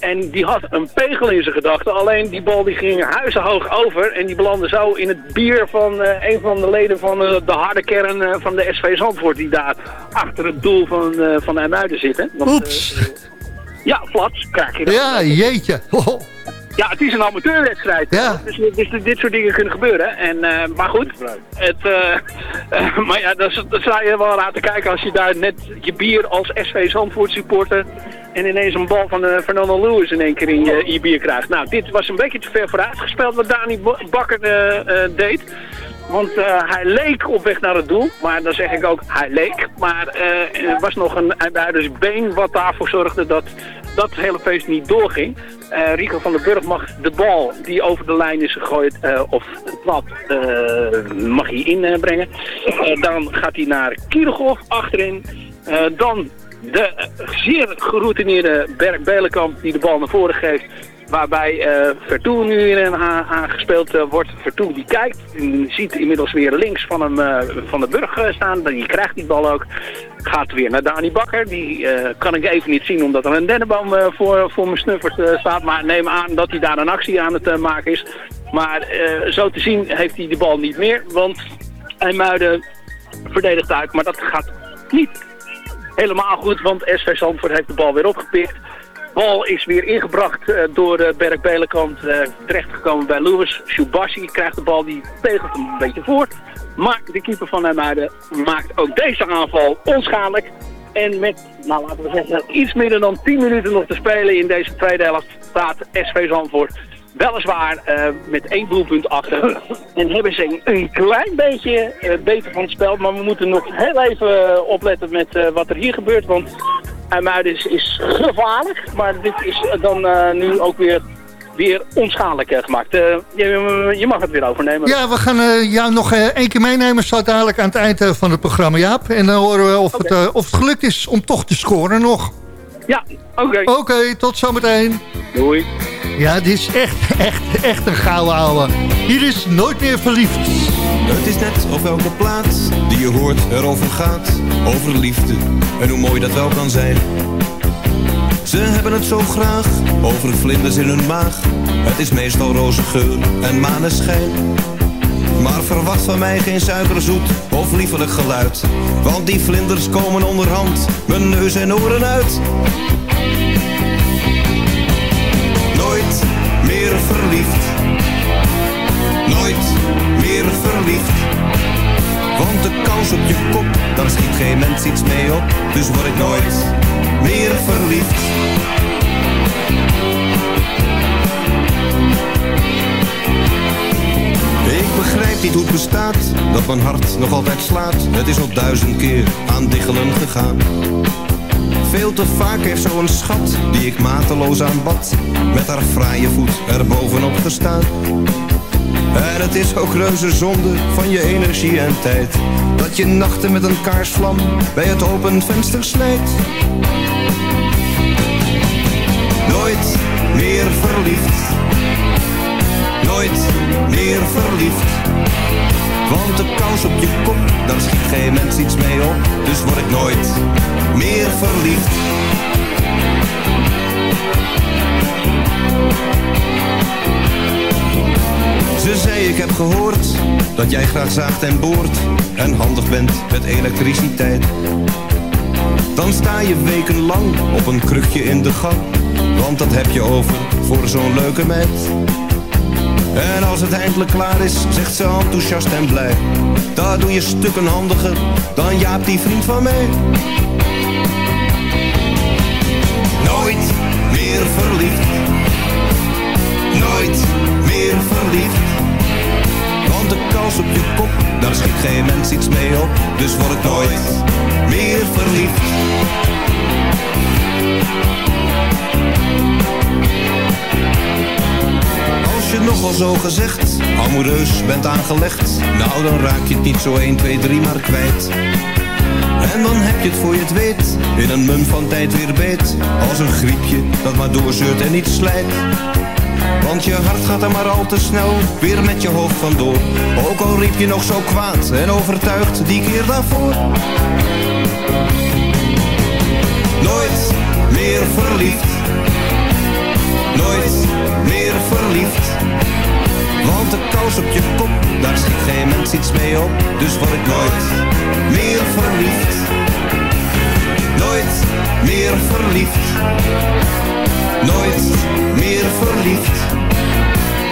En die had een pegel in zijn gedachten. Alleen die bal die ging huizenhoog over. En die belandde zo in het bier van een van de leden van de harde kern van de SV Zandvoort. Die daar achter het doel van, eh van IJmuiden zitten. Want, Oeps. ja, flats krijg je dat. Ja, jeetje. Oh. Ja, het is een amateurwedstrijd. Ja. Dus, dus dit soort dingen kunnen gebeuren. En, eh, maar goed, het, eh, eh, maar ja, dat, sta je wel aan te kijken als je daar net je bier als SV Zandvoort supporter en ineens een bal van Fernando Lewis in één keer in je, in je bier krijgt. Nou, dit was een beetje te ver vooruit gespeeld wat Dani Bakker deed. Want hij leek op weg naar het doel, maar dan zeg ik ook, hij leek. Maar er was nog een buitens been wat daarvoor zorgde dat dat hele feest niet doorging. Eh, Rico van den Burg mag de bal die over de lijn is gegooid, eh, of plat, eh, mag hij inbrengen. Dan gaat hij naar Kierhoff achterin. Dan de zeer geroutineerde Berk Belenkamp die de bal naar voren geeft. Waarbij eh Vertoe nu in aan- aangespeeld eh, wordt. Vertoe die kijkt en ziet inmiddels weer links van, hem, eh, van de Burg staan. Die krijgt die bal ook. Gaat weer naar Dani Bakker. Die kan ik even niet zien omdat er een dennenboom voor, voor mijn snuffert eh, staat. Maar neem aan dat hij daar een actie aan het maken is. Maar zo te zien heeft hij de bal niet meer. Want IJmuiden verdedigt uit. Maar dat gaat niet helemaal goed, want SV Zandvoort heeft de bal weer opgepikt. Bal is weer ingebracht eh, door uh, Berk Belenkamp. eh terechtgekomen bij Lewis. Shubassi krijgt de bal, die hem een beetje voor. Maar de keeper van Nijmuiden maakt ook deze aanval onschadelijk. En met, nou laten we zeggen, iets minder dan 10 minuten nog te spelen in deze tweede helft staat SV Zandvoort weliswaar met één doelpunt achter. En hebben ze een, klein beetje beter van het spel. Maar we moeten nog heel even opletten met wat er hier gebeurt. Want IJmuiden is, is gevaarlijk. Maar dit is dan eh, nu ook weer, weer onschadelijk eh, gemaakt. Eh, je, je mag het weer overnemen. Ja, we gaan jou nog eh, één keer meenemen zo dadelijk aan het eind van het programma, Jaap. En dan horen we of, het, of het gelukt is om toch te scoren nog. Ja, oké. Oké, tot zometeen. Doei. Ja, dit is echt, echt, echt een gouden ouwe. Hier is Nooit meer verliefd. Het is net of elke plaats die je hoort erover gaat. Over liefde en hoe mooi dat wel kan zijn. Ze hebben het zo graag over vlinders in hun maag. Het is meestal roze geur en maneschijn. Maar verwacht van mij geen suikerzoet of liefelijk geluid. Want die vlinders komen onderhand mijn neus en oren uit. Nooit meer verliefd. Nooit meer verliefd. Want de kans op je kop, daar schiet geen mens iets mee op. Dus word ik nooit meer verliefd. Ik begrijp weet niet hoe het bestaat Dat mijn hart nog altijd slaat. Het is al duizend keer aan diggelen gegaan. Veel te vaak heeft zo'n schat Die ik mateloos aanbad Met haar fraaie voet er bovenop gestaan. En het is ook reuze zonde van je energie en tijd Dat je nachten met een kaarsvlam Bij het open venster slijt. Nooit meer verliefd Nooit meer verliefd. Want de kous op je kop, daar schiet geen mens iets mee op. Dus word ik nooit meer verliefd. Ze zei ik heb gehoord dat jij graag zaagt en boort En handig bent met elektriciteit. Dan sta je wekenlang op een krukje in de gang Want dat heb je over voor zo'n leuke meid En als het eindelijk klaar is, zegt ze enthousiast en blij. Dat doe je stukken handiger dan Jaap die vriend van mij. Nooit meer verliefd. Nooit meer verliefd. Want de kous op je kop, daar schiet geen mens iets mee op. Dus word ik nooit meer verliefd nogal zo gezegd. Amoureus bent aangelegd. Nou dan raak je het niet zo 1, 2, 3 maar kwijt. En dan heb je het voor je het weet. In een mum van tijd weer beet. Als een griepje dat maar doorzeurt en niet slijt. Want je hart gaat er maar al te snel Weer met je hoofd vandoor. Ook al riep je nog zo kwaad En overtuigd die keer daarvoor. Nooit meer verliefd. Nooit meer verliefd want de kous op je kop, daar schiet geen mens iets mee op. Dus word ik nooit meer verliefd. Nooit meer verliefd. Nooit meer verliefd.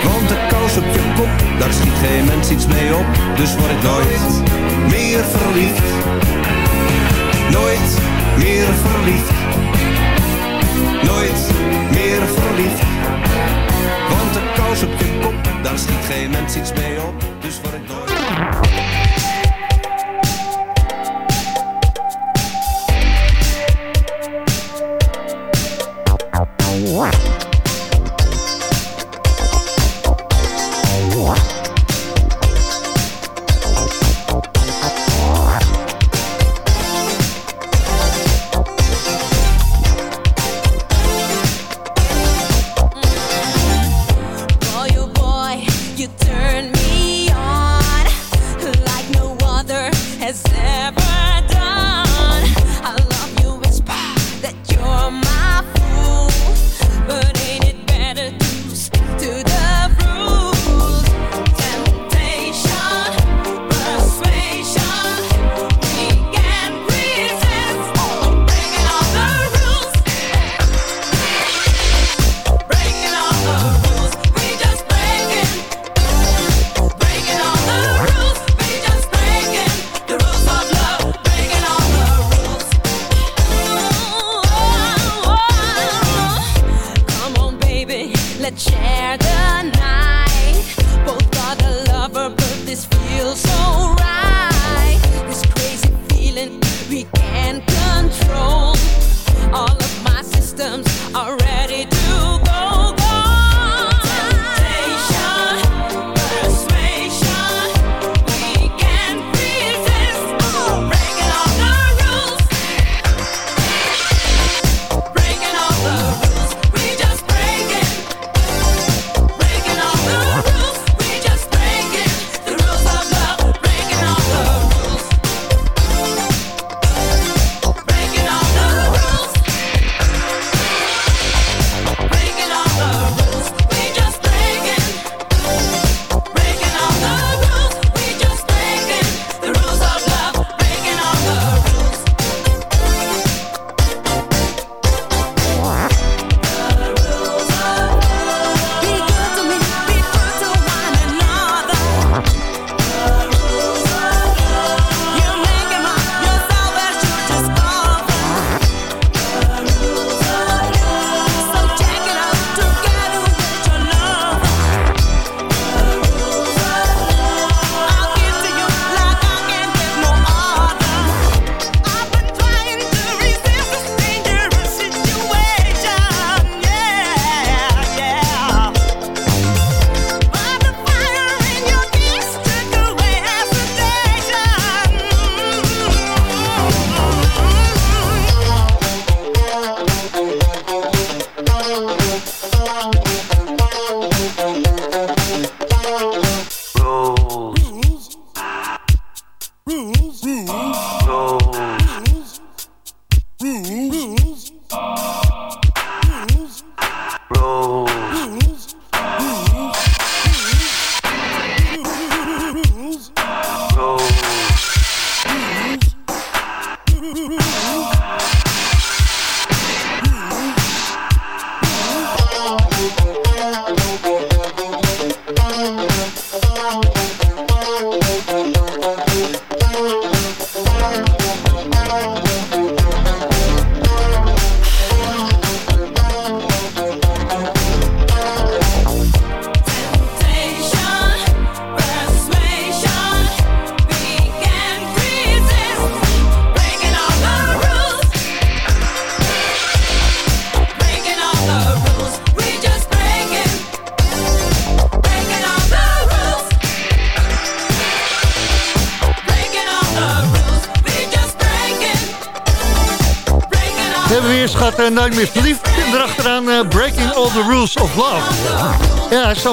Want de kous op je kop, daar schiet geen mens iets mee op. Dus word ik nooit meer verliefd. Nooit meer verliefd. Nooit meer verliefd Op. Daar schiet geen mens iets mee op, dus word ik nooit...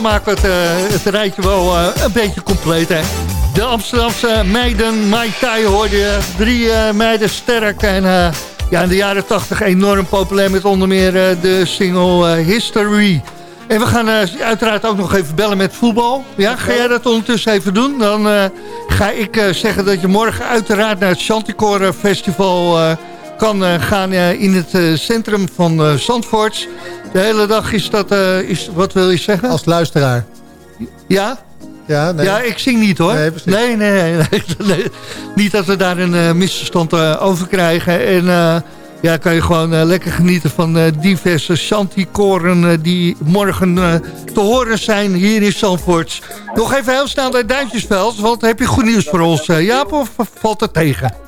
maken het, uh, het rijtje wel een beetje compleet, hè. De Amsterdamse meiden, Mai Tai hoorde je. Drie meiden sterk en ja, in de jaren 80 enorm populair met onder meer de single History. En we gaan uiteraard ook nog even bellen met voetbal. Ja, ga jij dat ondertussen even doen? Dan ga ik zeggen dat je morgen uiteraard naar het Chanticore Festival kan uh, gaan uh, in het uh, centrum van Zandvoort. De hele dag is dat, is, wat wil je zeggen? Als luisteraar. Ja? Ja, nee. ja, ik zing niet hoor. Nee, nee, nee, nee, nee, Niet dat we daar een misverstand over krijgen. En ja, kan je gewoon lekker genieten van diverse shantykoren die morgen te horen zijn hier in Zandvoort. Nog even heel snel naar Duintjesveld, want heb je goed nieuws voor ons, Jaap, of valt het tegen?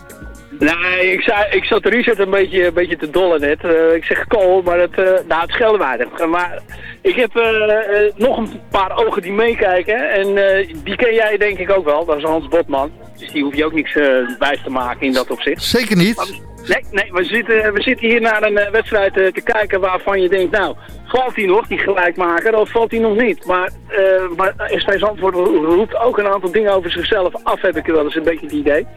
Nee, ik, zei, ik zat Richard een beetje, een beetje te dollen net. Uh, ik zeg kool, maar het, uh, nou, het scheelde weinig. Maar ik heb uh, nog een paar ogen die meekijken. En die ken jij denk ik ook wel. Dat is Hans Botman. Dus die hoef je ook niks wijs te maken in dat opzicht. Zeker niet. nee, nee we, zitten, we zitten hier naar een wedstrijd te kijken waarvan je denkt... nou, valt hij nog, die gelijkmaker, of valt hij nog niet? Maar, maar SV Zandvoort roept ook een aantal dingen over zichzelf af, heb ik wel eens een beetje het idee.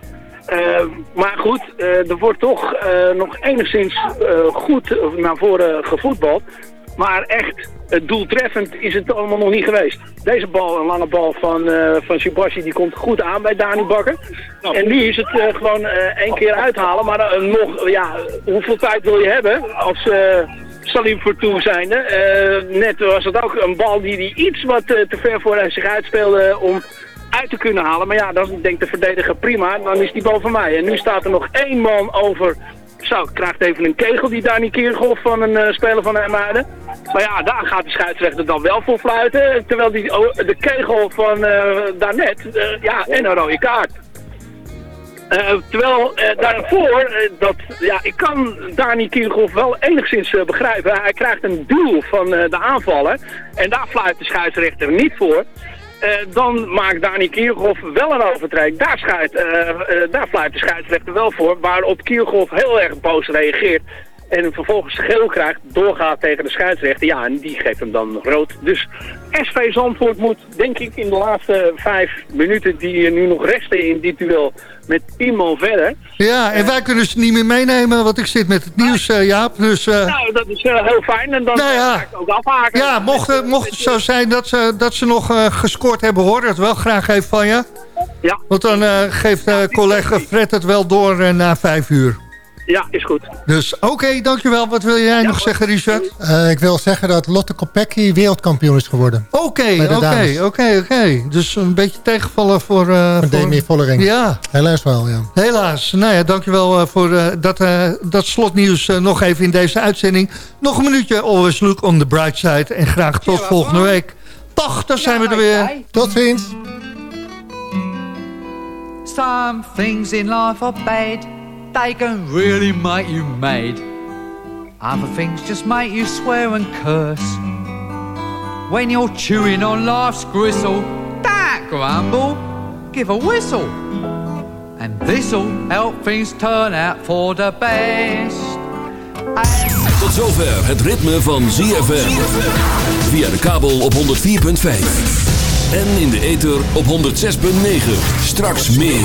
Uh, maar goed, uh, er wordt toch uh, nog enigszins goed naar voren gevoetbald. Maar echt, doeltreffend is het allemaal nog niet geweest. Deze bal, een lange bal van, van Shibashi, die komt goed aan bij Dani Bakker. En nu is het gewoon één keer uithalen. Maar nog, ja, hoeveel tijd wil je hebben als... Salim Fortuna zijnde. net was het ook een bal die, die iets wat te ver voor zich uitspeelde om uit te kunnen halen. Maar ja, dan denkt de verdediger prima, dan is die bal van mij. En nu staat er nog één man over. Zo, krijgt even een kegel die daar niet Keergolf van een uh, speler van Hermuiden. Maar ja, daar gaat de scheidsrechter dan wel voor fluiten. Terwijl die, oh, de kegel van uh, daarnet, uh, ja, en een rode kaart. Terwijl daarvoor, dat, ja, ik kan Dani Kierhoff wel enigszins begrijpen. Hij krijgt een duel van de aanvaller. En daar fluit de scheidsrechter niet voor. Uh, dan maakt Dani Kierhoff wel een overtreding. Daar, schuit, uh, uh, daar fluit de scheidsrechter wel voor. Waarop Kierhoff heel erg boos reageert. En vervolgens geel krijgt, doorgaat tegen de scheidsrechter. Ja, en die geeft hem dan rood. Dus SV Zandvoort moet, denk ik, in de laatste vijf minuten die nu nog resten in dit duel met tien man verder. Ja, en wij kunnen ze niet meer meenemen, want ik zit met het nieuws, uh, Jaap. Dus, uh... Nou, dat is heel fijn en dan nou ja. ga ik ook afhaken. Ja, mocht, mocht het zo zijn dat ze, dat ze nog gescoord hebben, hoor dat wel graag even van je. Ja. Want dan geeft collega Fred het wel door na vijf uur. Ja, is goed. Dus oké, dankjewel. Wat wil jij nog zeggen, Richard? Uh, ik wil zeggen dat Lotte Kopecky wereldkampioen is geworden. Oké, oké, oké, oké. Dus een beetje tegenvallen voor... Uh, voor Demi Vollering. Ja. Helaas wel, ja. Helaas. Nou ja, dankjewel uh, voor dat, dat slotnieuws nog even in deze uitzending. Nog een minuutje Always Look on the Bright Side. En graag tot volgende week. Toch, daar zijn we er weer. Tot ziens. Some things in life are bad. They can really make you mad. Other things just make you swear and curse. When you're chewing on life's gristle, that grumble, give a whistle. And this'll help things turn out for the best. Tot zover het ritme van ZFM. Via de kabel op 104.5. En in de ether op 106.9. Straks meer.